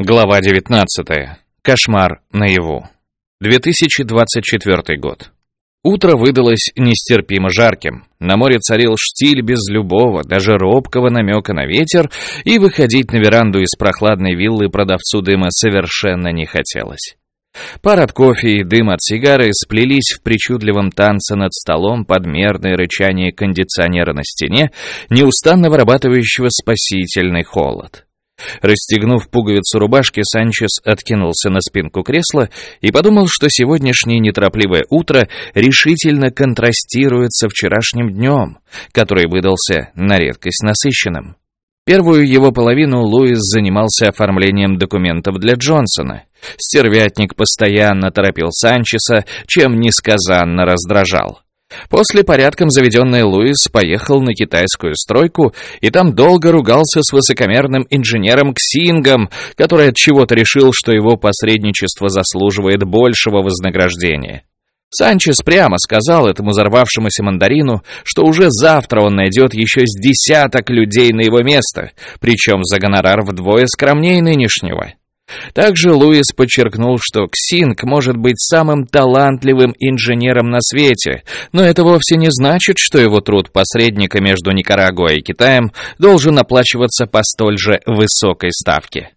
Глава 19. Кошмар наяву. 2024 год. Утро выдалось нестерпимо жарким. На море царил штиль без любого, даже робкого намека на ветер, и выходить на веранду из прохладной виллы продавцу дыма совершенно не хотелось. Пар от кофе и дым от сигары сплелись в причудливом танце над столом под мерное рычание кондиционера на стене, неустанно вырабатывающего спасительный холод. Расстегнув пуговицу рубашки, Санчес откинулся на спинку кресла и подумал, что сегодняшнее неторопливое утро решительно контрастирует со вчерашним днем, который выдался на редкость насыщенным. Первую его половину Луис занимался оформлением документов для Джонсона. Стервятник постоянно торопил Санчеса, чем несказанно раздражал. После порядком заведенный Луис поехал на китайскую стройку и там долго ругался с высокомерным инженером Ксингом, который от чего-то решил, что его посредничество заслуживает большего вознаграждения. Санчес прямо сказал этому взорвавшемуся мандарину, что уже завтра он найдет еще с десяток людей на его место, причем за гонорар вдвое скромнее нынешнего. Также Луис подчеркнул, что Ксинг может быть самым талантливым инженером на свете, но это вовсе не значит, что его труд посредника между Никарагуа и Китаем должен оплачиваться по столь же высокой ставке.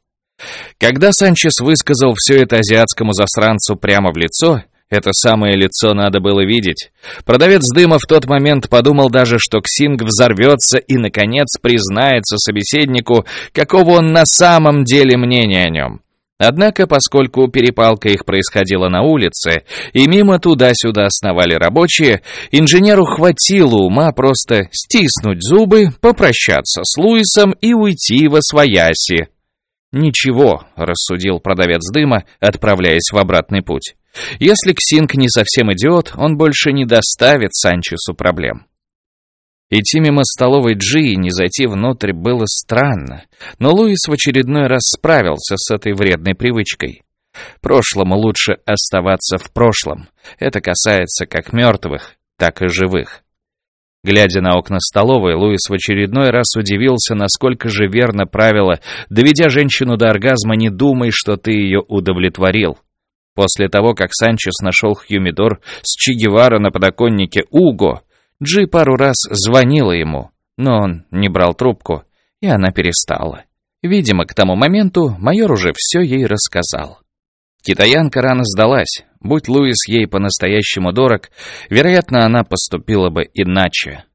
Когда Санчес высказал все это азиатскому засранцу прямо в лицо, это самое лицо надо было видеть. Продавец дыма в тот момент подумал даже, что Ксинг взорвется и, наконец, признается собеседнику, какого он на самом деле мнения о нем. Однако, поскольку перепалка их происходила на улице, и мимо туда-сюда основали рабочие, инженеру хватило ума просто стиснуть зубы, попрощаться с Луисом и уйти во свояси. «Ничего», — рассудил продавец дыма, отправляясь в обратный путь. Если Ксинг не совсем идиот, он больше не доставит Санчесу проблем. Идти мимо столовой Джи и не зайти внутрь было странно, но Луис в очередной раз справился с этой вредной привычкой. Прошлому лучше оставаться в прошлом. Это касается как мертвых, так и живых. Глядя на окна столовой, Луис в очередной раз удивился, насколько же верно правило «доведя женщину до оргазма, не думай, что ты ее удовлетворил». После того, как Санчес нашел Хьюмидор с Че Гевара на подоконнике Уго, Джи пару раз звонила ему, но он не брал трубку, и она перестала. Видимо, к тому моменту майор уже все ей рассказал. Китаянка рано сдалась. Будь Луис ей по-настоящему дорог, вероятно, она поступила бы иначе.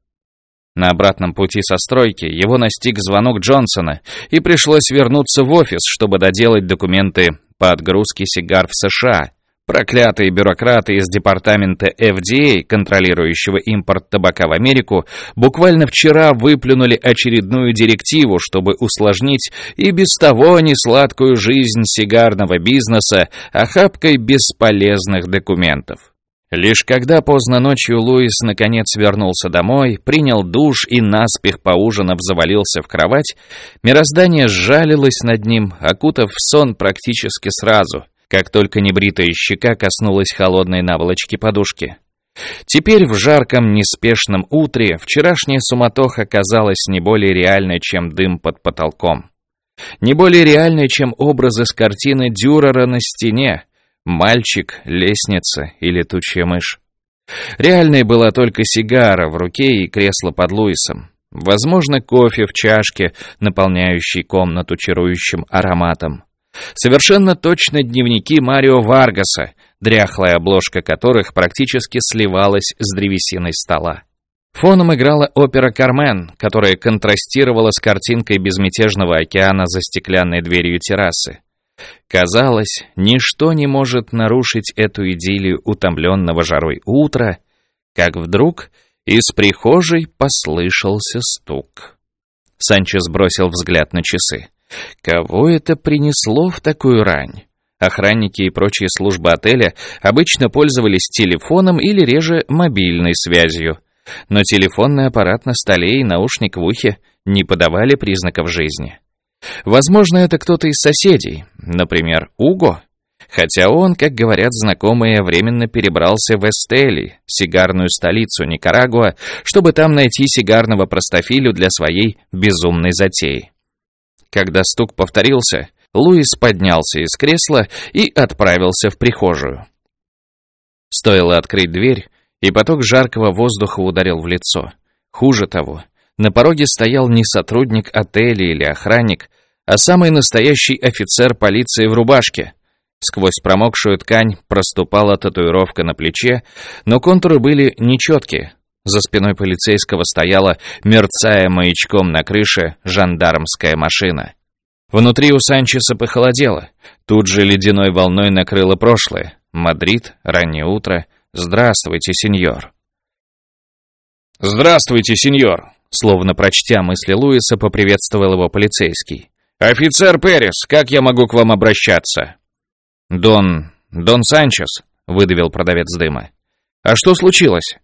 На обратном пути со стройки его настиг звонок Джонсона, и пришлось вернуться в офис, чтобы доделать документы по отгрузке сигар в США. Проклятые бюрократы из департамента FDA, контролирующего импорт табака в Америку, буквально вчера выплюнули очередную директиву, чтобы усложнить и без того несладкую жизнь сигарного бизнеса охапкой бесполезных документов. Лишь когда поздно ночью Луис наконец вернулся домой, принял душ и наспех поужинав завалился в кровать, мироздание сжалилось над ним, окутав в сон практически сразу, как только небритая щека коснулась холодной наволочки подушки. Теперь в жарком, неспешном утре вчерашняя суматоха казалась не более реальной, чем дым под потолком. Не более реальной, чем образы с картины Дюрера на стене, Мальчик, лестница и летучая мышь. Реальной была только сигара в руке и кресло под Луисом. Возможно, кофе в чашке, наполняющий комнату чарующим ароматом. Совершенно точно дневники Марио Варгаса, дряхлая обложка которых практически сливалась с древесиной стола. Фоном играла опера «Кармен», которая контрастировала с картинкой безмятежного океана за стеклянной дверью террасы. Казалось, ничто не может нарушить эту идиллию утомленного жарой утра, как вдруг из прихожей послышался стук. Санчес бросил взгляд на часы. Кого это принесло в такую рань? Охранники и прочие службы отеля обычно пользовались телефоном или реже мобильной связью. Но телефонный аппарат на столе и наушник в ухе не подавали признаков жизни. Возможно, это кто-то из соседей, например, Уго. Хотя он, как говорят знакомые, временно перебрался в Эстели, сигарную столицу Никарагуа, чтобы там найти сигарного простофилю для своей безумной затеи. Когда стук повторился, Луис поднялся из кресла и отправился в прихожую. Стоило открыть дверь, и поток жаркого воздуха ударил в лицо. Хуже того, на пороге стоял не сотрудник отеля или охранник, а самый настоящий офицер полиции в рубашке. Сквозь промокшую ткань проступала татуировка на плече, но контуры были нечеткие. За спиной полицейского стояла, мерцая маячком на крыше, жандармская машина. Внутри у Санчеса похолодело. Тут же ледяной волной накрыло прошлое. Мадрид, раннее утро. Здравствуйте, сеньор. Здравствуйте, сеньор. Словно прочтя мысли Луиса, поприветствовал его полицейский. «Офицер Перес, как я могу к вам обращаться?» «Дон... Дон Санчес», — выдавил продавец дыма. «А что случилось?»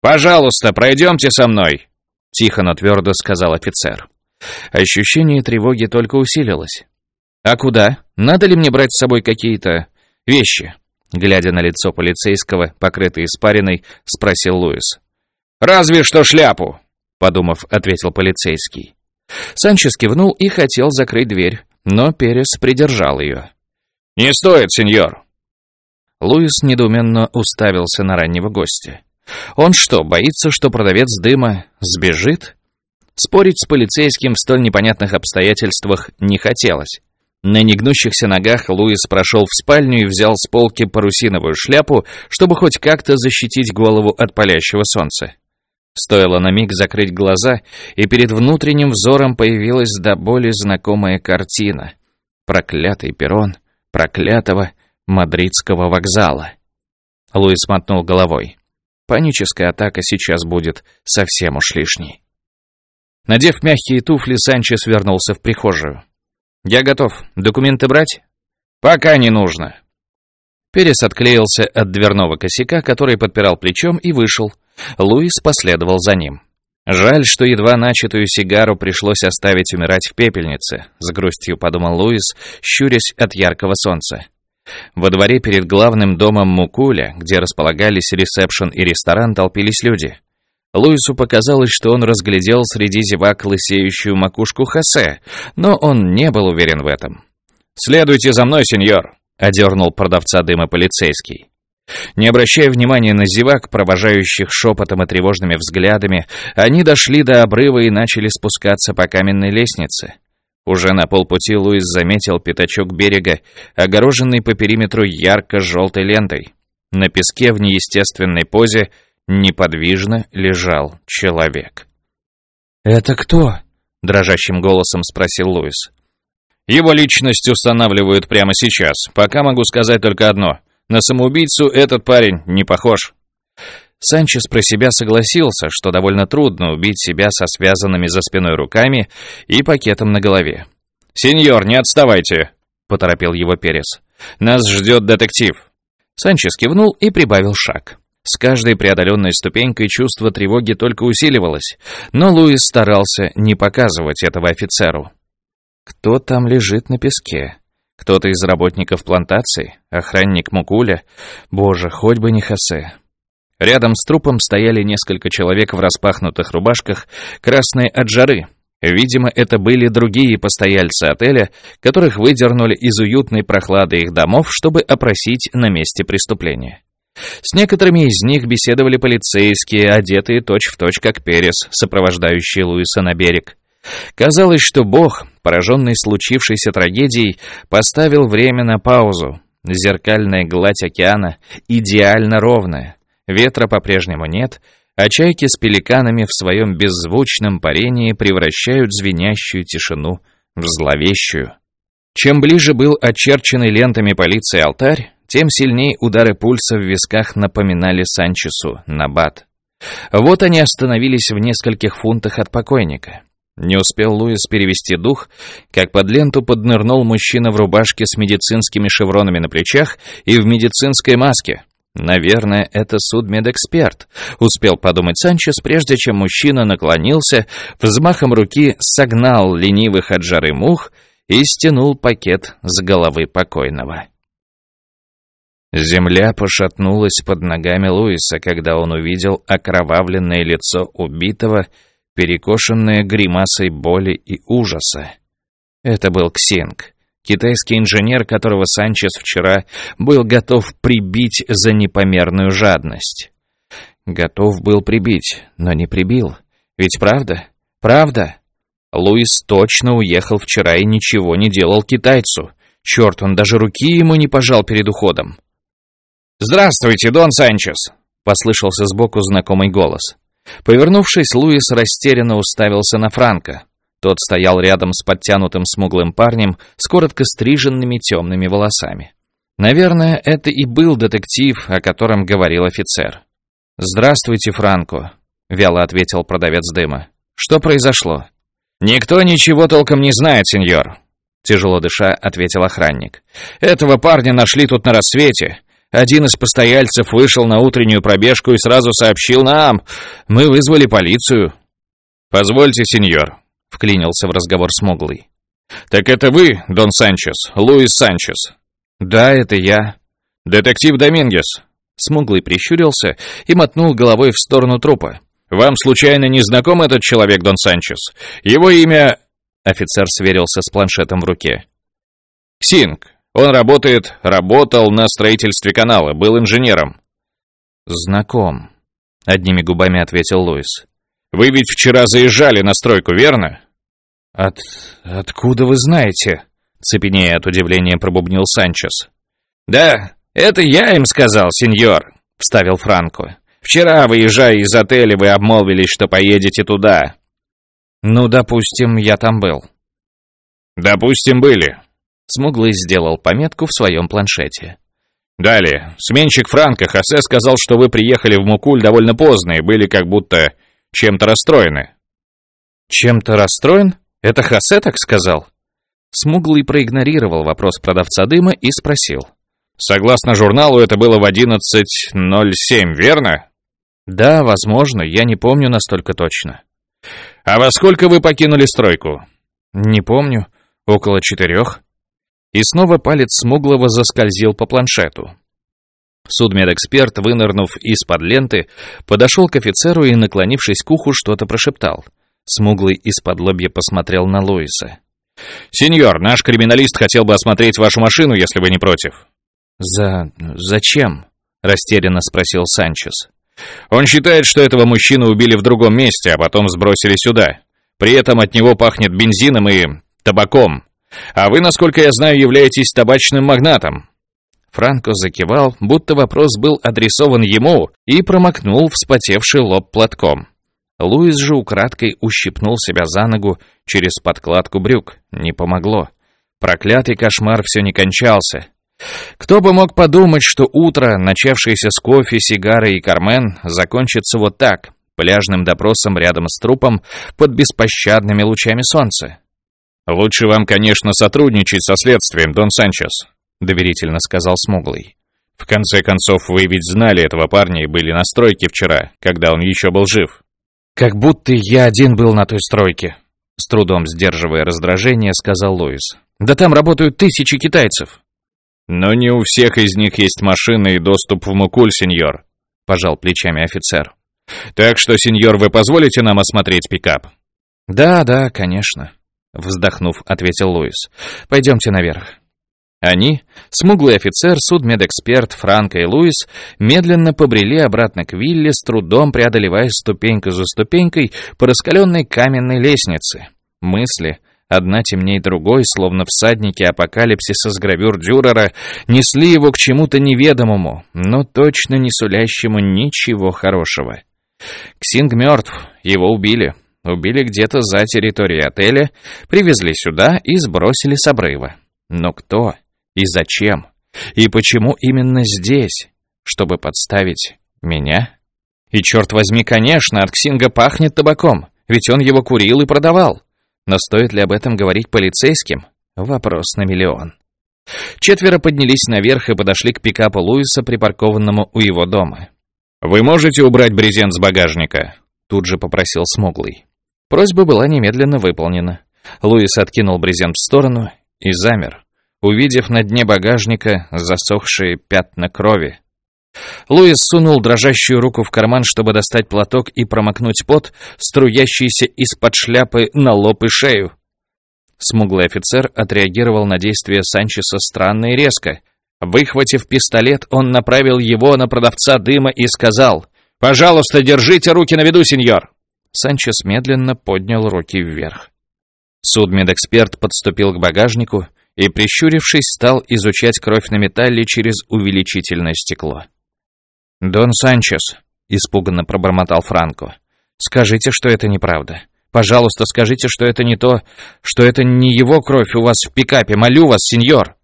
«Пожалуйста, пройдемте со мной», — тихо, но твердо сказал офицер. Ощущение тревоги только усилилось. «А куда? Надо ли мне брать с собой какие-то вещи?» Глядя на лицо полицейского, покрытое испариной, спросил Луис. «Разве что шляпу!» Подумав, ответил полицейский. Санчес кивнул и хотел закрыть дверь, но Перес придержал ее. «Не стоит, сеньор!» Луис недоуменно уставился на раннего гостя. Он что, боится, что продавец дыма сбежит? Спорить с полицейским в столь непонятных обстоятельствах не хотелось. На негнущихся ногах Луис прошел в спальню и взял с полки парусиновую шляпу, чтобы хоть как-то защитить голову от палящего солнца. Стоило на миг закрыть глаза, и перед внутренним взором появилась до боли знакомая картина. Проклятый перрон проклятого мадридского вокзала. Луис мотнул головой. Паническая атака сейчас будет совсем уж лишней. Надев мягкие туфли, Санчес вернулся в прихожую. «Я готов. Документы брать?» «Пока не нужно». Перес отклеился от дверного косяка, который подпирал плечом, и вышел. Луис последовал за ним. «Жаль, что едва начатую сигару пришлось оставить умирать в пепельнице», — с грустью подумал Луис, щурясь от яркого солнца. Во дворе перед главным домом Мукуля, где располагались ресепшн и ресторан, толпились люди. Луису показалось, что он разглядел среди зевак лысеющую макушку Хосе, но он не был уверен в этом. «Следуйте за мной, сеньор», — одернул продавца дыма полицейский. Не обращая внимания на зевак, провожающих шепотом и тревожными взглядами, они дошли до обрыва и начали спускаться по каменной лестнице. Уже на полпути Луис заметил пятачок берега, огороженный по периметру ярко-желтой лентой. На песке в неестественной позе неподвижно лежал человек. «Это кто?» — дрожащим голосом спросил Луис. «Его личность устанавливают прямо сейчас. Пока могу сказать только одно. На самоубийцу этот парень не похож». Санчес про себя согласился, что довольно трудно убить себя со связанными за спиной руками и пакетом на голове. «Сеньор, не отставайте!» — поторопил его Перес. «Нас ждет детектив!» Санчес кивнул и прибавил шаг. С каждой преодоленной ступенькой чувство тревоги только усиливалось, но Луис старался не показывать этого офицеру. Кто там лежит на песке? Кто-то из работников плантации? Охранник Мукуля? Боже, хоть бы не Хосе. Рядом с трупом стояли несколько человек в распахнутых рубашках, красные от жары. Видимо, это были другие постояльцы отеля, которых выдернули из уютной прохлады их домов, чтобы опросить на месте преступления. С некоторыми из них беседовали полицейские, одетые точь-в-точь точь как Перес, сопровождающие Луиса на берег. Казалось, что Бог, пораженный случившейся трагедией, поставил время на паузу. Зеркальная гладь океана идеально ровная. Ветра по-прежнему нет, а чайки с пеликанами в своем беззвучном парении превращают звенящую тишину в зловещую. Чем ближе был очерченный лентами полиции алтарь, тем сильнее удары пульса в висках напоминали Санчесу, Набат. Вот они остановились в нескольких фунтах от покойника. Не успел Луис перевести дух, как под ленту поднырнул мужчина в рубашке с медицинскими шевронами на плечах и в медицинской маске. «Наверное, это судмедэксперт», — успел подумать Санчес, прежде чем мужчина наклонился, взмахом руки согнал ленивых от жары мух и стянул пакет с головы покойного. Земля пошатнулась под ногами Луиса, когда он увидел окровавленное лицо убитого, перекошенное гримасой боли и ужаса. Это был Ксинг, Китайский инженер, которого Санчес вчера был готов прибить за непомерную жадность. Готов был прибить, но не прибил. Ведь правда? Правда? Луис точно уехал вчера и ничего не делал китайцу. Черт, он даже руки ему не пожал перед уходом. «Здравствуйте, Дон Санчес!» — послышался сбоку знакомый голос. Повернувшись, Луис растерянно уставился на Франка. Тот стоял рядом с подтянутым смуглым парнем с коротко стриженными темными волосами. Наверное, это и был детектив, о котором говорил офицер. «Здравствуйте, Франко», — вяло ответил продавец дыма. «Что произошло?» «Никто ничего толком не знает, сеньор», — тяжело дыша ответил охранник. «Этого парня нашли тут на рассвете. Один из постояльцев вышел на утреннюю пробежку и сразу сообщил нам. Мы вызвали полицию». «Позвольте, сеньор», вклинился в разговор смуглый. «Так это вы, Дон Санчес, Луис Санчес?» «Да, это я». «Детектив Домингес». Смуглый прищурился и мотнул головой в сторону трупа. «Вам случайно не знаком этот человек, Дон Санчес? Его имя...» Офицер сверился с планшетом в руке. «Ксинг. Он работает, работал на строительстве канала, был инженером». «Знаком», — одними губами ответил Луис. Вы ведь вчера заезжали на стройку, верно? От... откуда вы знаете? Цепенея от удивления пробубнил Санчес. Да, это я им сказал, сеньор, вставил Франко. Вчера, выезжая из отеля, вы обмолвились, что поедете туда. Ну, допустим, я там был. Допустим, были. Смуглый сделал пометку в своем планшете. Далее. Сменщик Франко Хосе сказал, что вы приехали в Мукуль довольно поздно и были как будто чем-то расстроены». «Чем-то расстроен? Это Хосе так сказал?» Смуглый проигнорировал вопрос продавца дыма и спросил. «Согласно журналу, это было в 11.07, верно?» «Да, возможно, я не помню настолько точно». «А во сколько вы покинули стройку?» «Не помню. Около четырех». И снова палец Смуглого заскользил по планшету. Судмедэксперт, вынырнув из-под ленты, подошел к офицеру и, наклонившись к уху, что-то прошептал. Смуглый из-под лобья посмотрел на Луиса. «Сеньор, наш криминалист хотел бы осмотреть вашу машину, если вы не против». «За... зачем?» — растерянно спросил Санчес. «Он считает, что этого мужчину убили в другом месте, а потом сбросили сюда. При этом от него пахнет бензином и... табаком. А вы, насколько я знаю, являетесь табачным магнатом. Франко закивал, будто вопрос был адресован ему, и промокнул вспотевший лоб платком. Луис же украдкой ущипнул себя за ногу через подкладку брюк. Не помогло. Проклятый кошмар все не кончался. Кто бы мог подумать, что утро, начавшееся с кофе, сигары и кармен, закончится вот так, пляжным допросом рядом с трупом под беспощадными лучами солнца. «Лучше вам, конечно, сотрудничать со следствием, Дон Санчес», доверительно сказал Смуглый. В конце концов, вы ведь знали этого парня и были на стройке вчера, когда он еще был жив. Как будто я один был на той стройке, с трудом сдерживая раздражение, сказал Луис. Да там работают тысячи китайцев. Но не у всех из них есть машины и доступ в Мукуль, сеньор, пожал плечами офицер. Так что, сеньор, вы позволите нам осмотреть пикап? Да, да, конечно, вздохнув, ответил Луис. Пойдемте наверх. Они, смуглый офицер, судмедэксперт Франко и Луис, медленно побрели обратно к вилле, с трудом преодолевая ступеньку за ступенькой по раскаленной каменной лестнице. Мысли, одна темней другой, словно всадники апокалипсиса с гравюр Дюрера, несли его к чему-то неведомому, но точно не сулящему ничего хорошего. Ксинг мертв, его убили. Убили где-то за территорией отеля, привезли сюда и сбросили с обрыва. Но кто? И зачем? И почему именно здесь? Чтобы подставить меня? И черт возьми, конечно, от Ксинга пахнет табаком, ведь он его курил и продавал. Но стоит ли об этом говорить полицейским? Вопрос на миллион. Четверо поднялись наверх и подошли к пикапу Луиса, припаркованному у его дома. «Вы можете убрать брезент с багажника?» Тут же попросил Смуглый. Просьба была немедленно выполнена. Луис откинул брезент в сторону и замер увидев на дне багажника засохшие пятна крови. Луис сунул дрожащую руку в карман, чтобы достать платок и промокнуть пот, струящийся из-под шляпы на лоб и шею. Смуглый офицер отреагировал на действия Санчеса странно и резко. Выхватив пистолет, он направил его на продавца дыма и сказал «Пожалуйста, держите руки на виду, сеньор!» Санчес медленно поднял руки вверх. Судмедэксперт подступил к багажнику и, прищурившись, стал изучать кровь на металле через увеличительное стекло. «Дон Санчес», — испуганно пробормотал Франко, — «скажите, что это неправда. Пожалуйста, скажите, что это не то, что это не его кровь у вас в пикапе. Молю вас, сеньор!»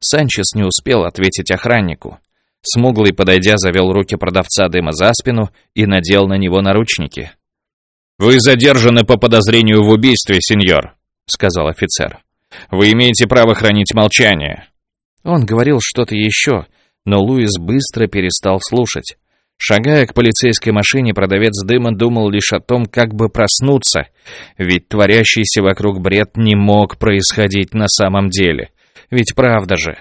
Санчес не успел ответить охраннику. Смуглый, подойдя, завел руки продавца дыма за спину и надел на него наручники. «Вы задержаны по подозрению в убийстве, сеньор», — сказал офицер. «Вы имеете право хранить молчание». Он говорил что-то еще, но Луис быстро перестал слушать. Шагая к полицейской машине, продавец дыма думал лишь о том, как бы проснуться, ведь творящийся вокруг бред не мог происходить на самом деле. Ведь правда же,